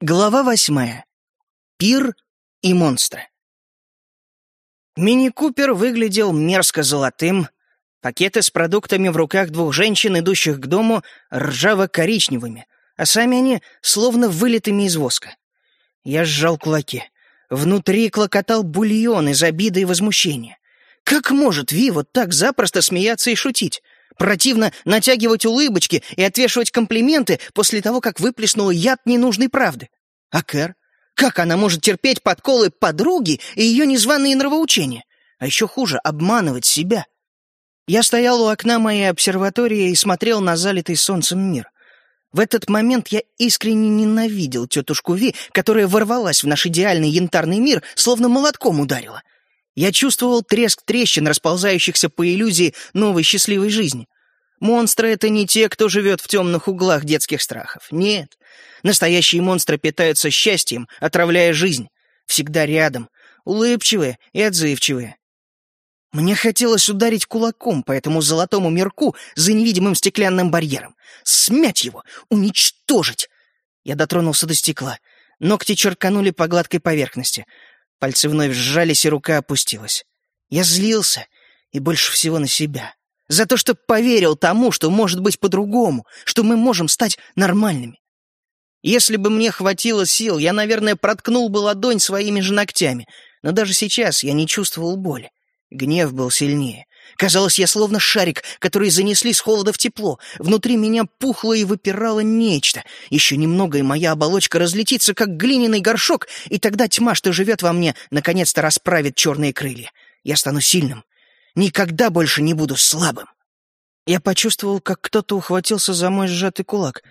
Глава восьмая. Пир и монстры. Мини-купер выглядел мерзко золотым, пакеты с продуктами в руках двух женщин, идущих к дому, ржаво-коричневыми, а сами они словно вылитыми из воска. Я сжал кулаки. Внутри клокотал бульон из обиды и возмущения. Как может Ви вот так запросто смеяться и шутить? Противно натягивать улыбочки и отвешивать комплименты после того, как выплеснула яд ненужной правды. А Кэр? Как она может терпеть подколы подруги и ее незваные нравоучения? А еще хуже — обманывать себя. Я стоял у окна моей обсерватории и смотрел на залитый солнцем мир. В этот момент я искренне ненавидел тетушку Ви, которая ворвалась в наш идеальный янтарный мир, словно молотком ударила — я чувствовал треск трещин, расползающихся по иллюзии новой счастливой жизни. Монстры — это не те, кто живет в темных углах детских страхов. Нет. Настоящие монстры питаются счастьем, отравляя жизнь. Всегда рядом. Улыбчивые и отзывчивые. Мне хотелось ударить кулаком по этому золотому мирку за невидимым стеклянным барьером. Смять его! Уничтожить! Я дотронулся до стекла. Ногти черканули по гладкой поверхности. Пальцы вновь сжались, и рука опустилась. Я злился, и больше всего на себя. За то, что поверил тому, что может быть по-другому, что мы можем стать нормальными. Если бы мне хватило сил, я, наверное, проткнул бы ладонь своими же ногтями, но даже сейчас я не чувствовал боли. Гнев был сильнее. Казалось, я словно шарик, который занесли с холода в тепло. Внутри меня пухло и выпирало нечто. Еще немного, и моя оболочка разлетится, как глиняный горшок, и тогда тьма, что живет во мне, наконец-то расправит черные крылья. Я стану сильным. Никогда больше не буду слабым. Я почувствовал, как кто-то ухватился за мой сжатый кулак.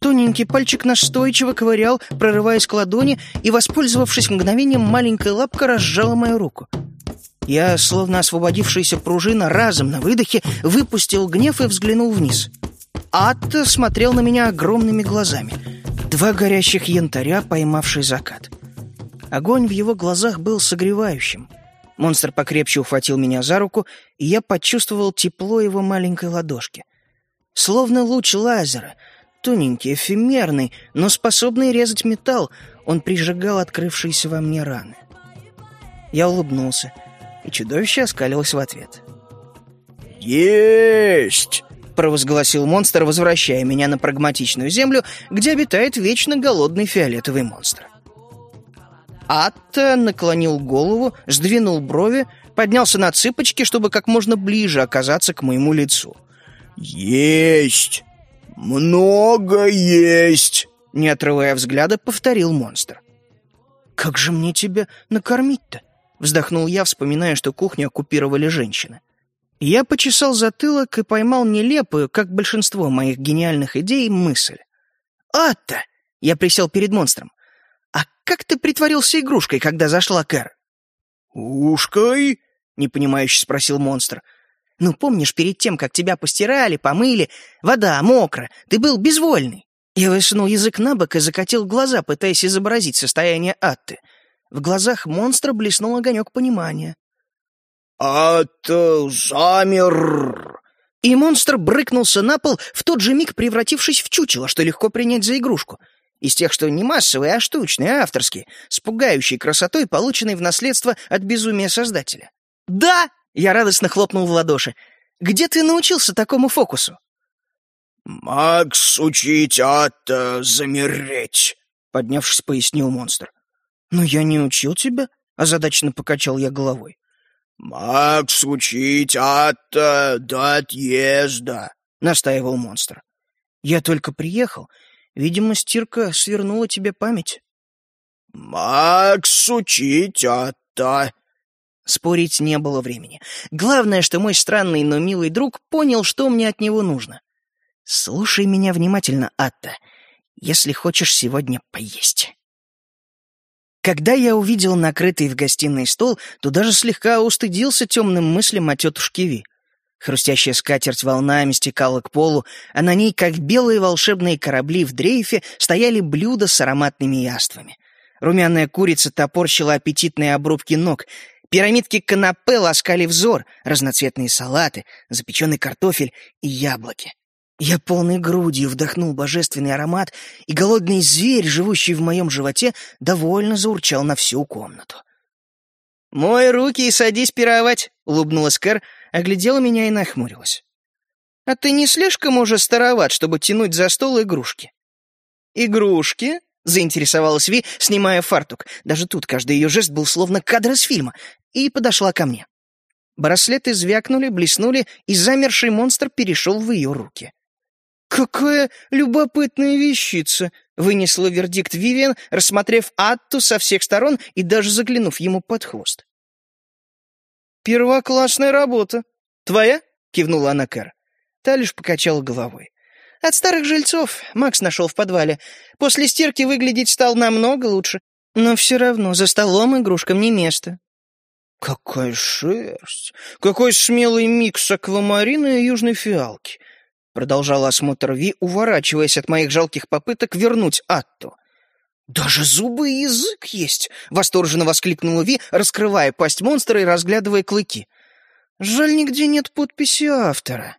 Тоненький пальчик настойчиво ковырял, прорываясь к ладони, и, воспользовавшись мгновением, маленькая лапка разжала мою руку. Я, словно освободившаяся пружина, разом на выдохе выпустил гнев и взглянул вниз. Атта смотрел на меня огромными глазами. Два горящих янтаря, поймавший закат. Огонь в его глазах был согревающим. Монстр покрепче ухватил меня за руку, и я почувствовал тепло его маленькой ладошки. Словно луч лазера, тоненький, эфемерный, но способный резать металл, он прижигал открывшиеся во мне раны. Я улыбнулся — и чудовище оскалилось в ответ. «Есть!» — провозгласил монстр, возвращая меня на прагматичную землю, где обитает вечно голодный фиолетовый монстр. Атта наклонил голову, сдвинул брови, поднялся на цыпочки, чтобы как можно ближе оказаться к моему лицу. «Есть! Много есть!» Не отрывая взгляда, повторил монстр. «Как же мне тебя накормить-то?» Вздохнул я, вспоминая, что кухню оккупировали женщины. Я почесал затылок и поймал нелепую, как большинство моих гениальных идей, мысль. «Атта!» — я присел перед монстром. «А как ты притворился игрушкой, когда зашла Кэр?» «Ушкой?» — непонимающе спросил монстр. «Ну, помнишь, перед тем, как тебя постирали, помыли, вода мокра, ты был безвольный?» Я высунул язык на бок и закатил глаза, пытаясь изобразить состояние Атты — в глазах монстра блеснул огонек понимания. «Это замер!» И монстр брыкнулся на пол, в тот же миг превратившись в чучело, что легко принять за игрушку. Из тех, что не массовые, а штучные, авторские, с пугающей красотой, полученной в наследство от безумия создателя. «Да!» — я радостно хлопнул в ладоши. «Где ты научился такому фокусу?» «Макс учить это замереть», — поднявшись, пояснил монстр. «Но я не учил тебя?» — озадаченно покачал я головой. «Макс, учить ата до отъезда», — настаивал монстр. «Я только приехал. Видимо, стирка свернула тебе память». «Макс, учить ата». Спорить не было времени. Главное, что мой странный, но милый друг понял, что мне от него нужно. «Слушай меня внимательно, Атта, если хочешь сегодня поесть». Когда я увидел накрытый в гостиной стол, то даже слегка устыдился темным мыслям о тетушке Ви. Хрустящая скатерть волнами стекала к полу, а на ней, как белые волшебные корабли в дрейфе, стояли блюда с ароматными яствами. Румяная курица топорщила аппетитные обрубки ног, пирамидки канапе ласкали взор, разноцветные салаты, запеченный картофель и яблоки. Я полной грудью вдохнул божественный аромат, и голодный зверь, живущий в моем животе, довольно заурчал на всю комнату. «Мой руки и садись пировать», — улыбнулась Кэр, оглядела меня и нахмурилась. «А ты не слишком уже староват, чтобы тянуть за стол игрушки?» «Игрушки?» — заинтересовалась Ви, снимая фартук. Даже тут каждый ее жест был словно кадр из фильма. И подошла ко мне. Браслеты звякнули, блеснули, и замерший монстр перешел в ее руки. «Какая любопытная вещица!» — вынесла вердикт Вивиан, рассмотрев Атту со всех сторон и даже заглянув ему под хвост. «Первоклассная работа. Твоя?» — кивнула она Кэр. Та лишь покачала головой. «От старых жильцов Макс нашел в подвале. После стирки выглядеть стал намного лучше. Но все равно за столом игрушкам не место». «Какая шерсть! Какой смелый микс аквамарина и южной фиалки!» Продолжала осмотр Ви, уворачиваясь от моих жалких попыток вернуть Атту. «Даже зубы и язык есть!» — восторженно воскликнула Ви, раскрывая пасть монстра и разглядывая клыки. «Жаль, нигде нет подписи автора».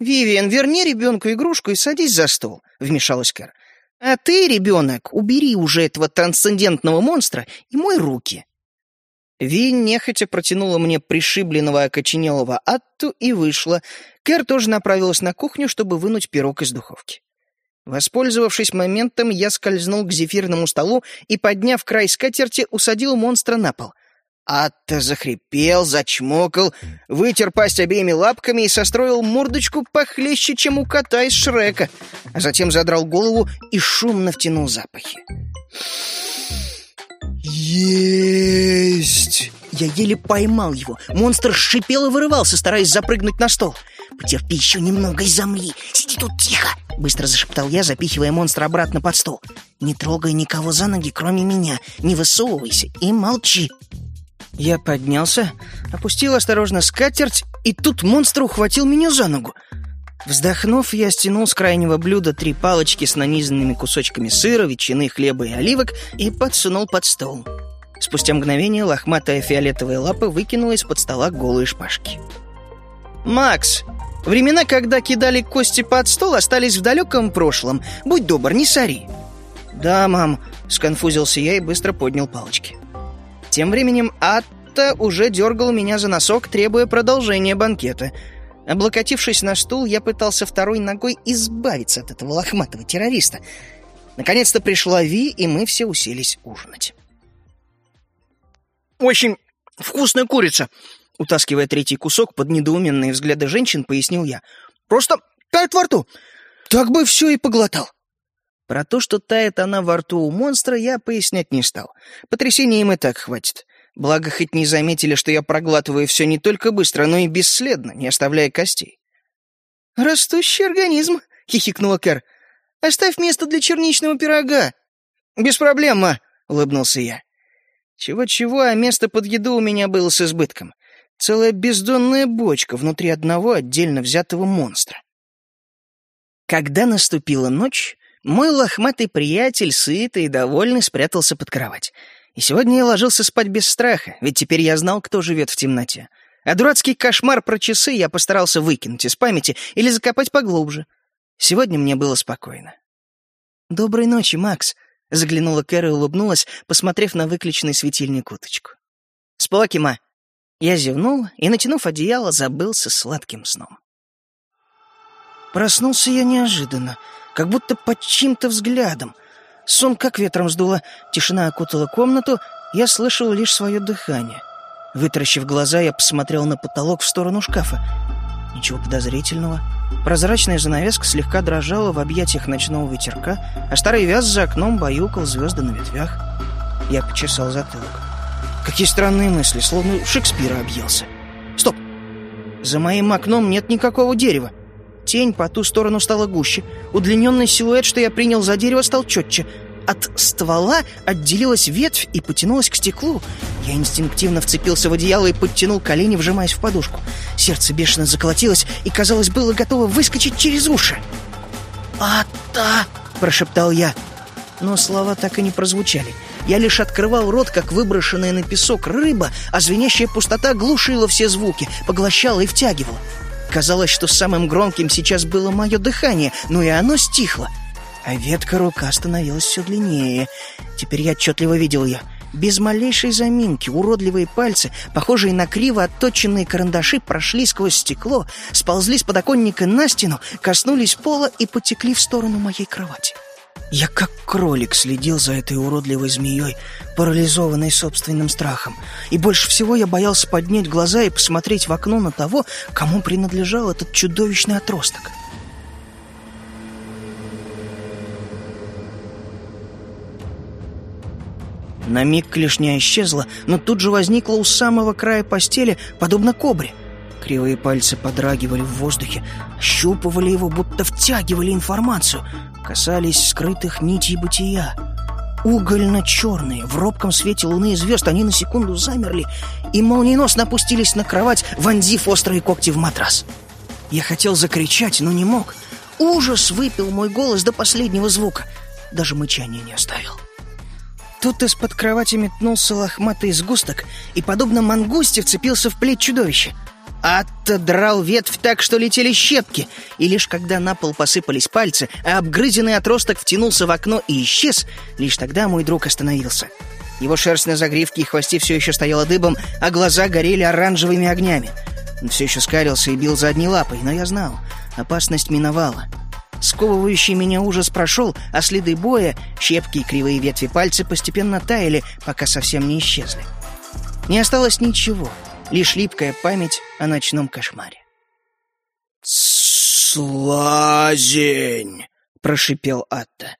«Вивиан, верни ребенку игрушку и садись за стол», — вмешалась Кэр. «А ты, ребенок, убери уже этого трансцендентного монстра и мой руки». Ви нехотя протянула мне пришибленного окоченелого Атту и вышла. Кэр тоже направилась на кухню, чтобы вынуть пирог из духовки. Воспользовавшись моментом, я скользнул к зефирному столу и, подняв край скатерти, усадил монстра на пол. Атта захрипел, зачмокал, вытер пасть обеими лапками и состроил мордочку похлеще, чем у кота из Шрека, а затем задрал голову и шумно втянул запахи. «Есть!» Я еле поймал его. Монстр шипел и вырывался, стараясь запрыгнуть на стол. «Потерпи еще немного и замри. Сиди тут тихо!» Быстро зашептал я, запихивая монстра обратно под стол. «Не трогай никого за ноги, кроме меня. Не высовывайся и молчи!» Я поднялся, опустил осторожно скатерть, и тут монстр ухватил меня за ногу. Вздохнув, я стянул с крайнего блюда три палочки с нанизанными кусочками сыра, ветчины, хлеба и оливок и подсунул под стол. Спустя мгновение лохматая фиолетовая лапа выкинула из-под стола голые шпажки. «Макс, времена, когда кидали кости под стол, остались в далеком прошлом. Будь добр, не сори». «Да, мам», — сконфузился я и быстро поднял палочки. Тем временем Атта уже дергал меня за носок, требуя продолжения банкета — Облокотившись на стул, я пытался второй ногой избавиться от этого лохматого террориста. Наконец-то пришла Ви, и мы все уселись ужинать. «Очень вкусная курица!» Утаскивая третий кусок под недоуменные взгляды женщин, пояснил я. «Просто тает во рту! Так бы все и поглотал!» Про то, что тает она во рту у монстра, я пояснять не стал. Потрясения им и так хватит. Благо, хоть не заметили, что я проглатываю все не только быстро, но и бесследно, не оставляя костей. «Растущий организм», — хихикнула Кэр. «Оставь место для черничного пирога». «Без проблем, ма», — улыбнулся я. Чего-чего, а место под еду у меня было с избытком. Целая бездонная бочка внутри одного отдельно взятого монстра. Когда наступила ночь, мой лохматый приятель, сытый и довольный, спрятался под кровать. И сегодня я ложился спать без страха, ведь теперь я знал, кто живет в темноте. А дурацкий кошмар про часы я постарался выкинуть из памяти или закопать поглубже. Сегодня мне было спокойно. «Доброй ночи, Макс», — заглянула Кэр и улыбнулась, посмотрев на выключенный светильник уточку. «Споки, ма». Я зевнул и, натянув одеяло, забылся сладким сном. Проснулся я неожиданно, как будто под чьим-то взглядом — Сон как ветром сдуло, тишина окутала комнату, я слышал лишь свое дыхание. Вытаращив глаза, я посмотрел на потолок в сторону шкафа. Ничего подозрительного. Прозрачная занавеска слегка дрожала в объятиях ночного ветерка, а старый вяз за окном баюкал звезды на ветвях. Я почесал затылок. Какие странные мысли, словно Шекспира объелся. Стоп! За моим окном нет никакого дерева. Тень по ту сторону стала гуще. Удлиненный силуэт, что я принял за дерево, стал четче. От ствола отделилась ветвь и потянулась к стеклу. Я инстинктивно вцепился в одеяло и подтянул колени, вжимаясь в подушку. Сердце бешено заколотилось и, казалось, было готово выскочить через уши. «Ата!» — прошептал я. Но слова так и не прозвучали. Я лишь открывал рот, как выброшенная на песок рыба, а звенящая пустота глушила все звуки, поглощала и втягивала. Казалось, что самым громким сейчас было мое дыхание, но и оно стихло. А ветка рука становилась все длиннее. Теперь я отчетливо видел ее. Без малейшей заминки уродливые пальцы, похожие на криво отточенные карандаши, прошли сквозь стекло, сползли с подоконника на стену, коснулись пола и потекли в сторону моей кровати. Я как кролик следил за этой уродливой змеей, парализованной собственным страхом. И больше всего я боялся поднять глаза и посмотреть в окно на того, кому принадлежал этот чудовищный отросток. На миг клешня исчезла, но тут же возникла у самого края постели, подобно кобре. Кривые пальцы подрагивали в воздухе, щупывали его, будто втягивали информацию, касались скрытых нитей бытия. Угольно-черные, в робком свете луны и звезд они на секунду замерли и молниеносно опустились на кровать, вонзив острые когти в матрас. Я хотел закричать, но не мог. Ужас выпил мой голос до последнего звука. Даже мычания не оставил. Тут из-под кровати метнулся лохматый сгусток и, подобно мангусте, вцепился в плеть чудовища. Атта драл ветвь так, что летели щепки, и лишь когда на пол посыпались пальцы, а обгрызенный отросток втянулся в окно и исчез, лишь тогда мой друг остановился. Его шерсть на загривке и хвосте все еще стояла дыбом, а глаза горели оранжевыми огнями. Он все еще скалился и бил задней лапой, но я знал, опасность миновала. Сковывающий меня ужас прошел, а следы боя, щепки и кривые ветви пальцы постепенно таяли, пока совсем не исчезли. Не осталось ничего, лишь липкая память о ночном кошмаре. «Слазень!» — прошипел Атта.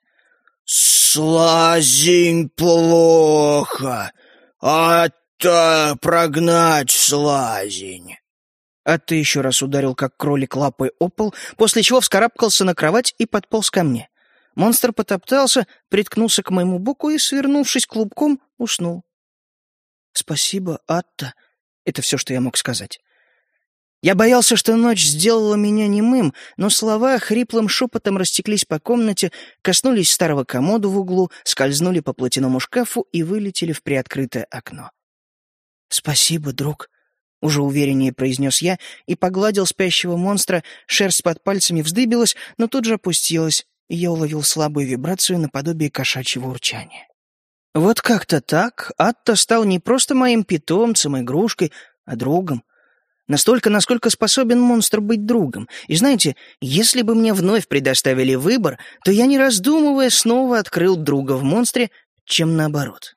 «Слазень плохо! Атта, прогнать слазень!» Атта еще раз ударил, как кролик, лапой о пол, после чего вскарабкался на кровать и подполз ко мне. Монстр потоптался, приткнулся к моему боку и, свернувшись клубком, уснул. «Спасибо, Атта», — это все, что я мог сказать. Я боялся, что ночь сделала меня немым, но слова хриплым шепотом растеклись по комнате, коснулись старого комода в углу, скользнули по платяному шкафу и вылетели в приоткрытое окно. «Спасибо, друг», уже увереннее произнес я и погладил спящего монстра, шерсть под пальцами вздыбилась, но тут же опустилась, и я уловил слабую вибрацию наподобие кошачьего урчания. Вот как-то так Атта стал не просто моим питомцем, игрушкой, а другом. Настолько, насколько способен монстр быть другом. И знаете, если бы мне вновь предоставили выбор, то я, не раздумывая, снова открыл друга в монстре, чем наоборот.